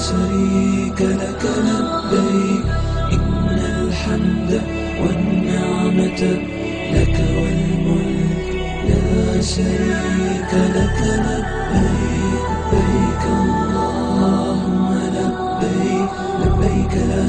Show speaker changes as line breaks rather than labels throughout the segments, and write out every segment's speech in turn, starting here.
شريك لك لبيك إن الحمد والنعمة لك والملك لا شريك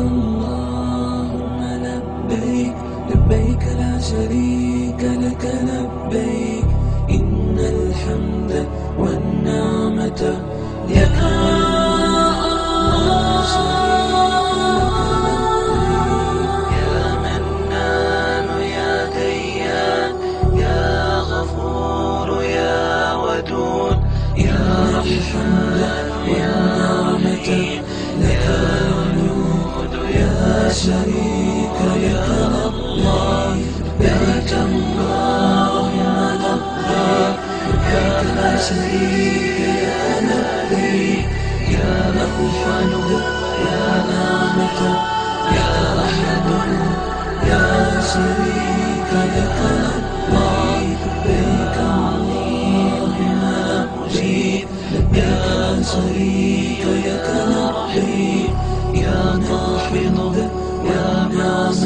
اللهم لبيك لبيك لا شريك لك لبيك. إن الحمد والنعمة لك.
يا غفور يا ودود. يا رحمن يا
شريك لك الله لبيك اللهم لبيك لبيك. لا شريك لك لبيك يا الحمد يا نعمة. يا أحد يا شريك لك الله لبيك اللهم لبيك لبيك لا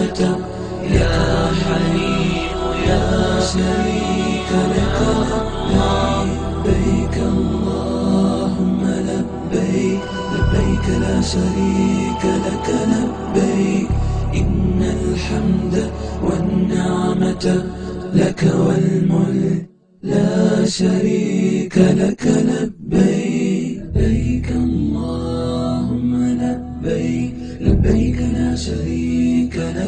نعمة يا حليم يا شريك لك لبيك اللهم لبيك لبيك لا شريك لك لبيك. إن الحمد والنعمة لك والملك لا شريك لك لبيك.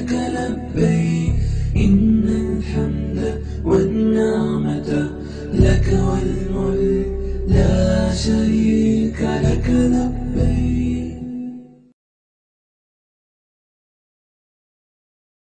لك لبيك إن الحمد والنعمة لك وال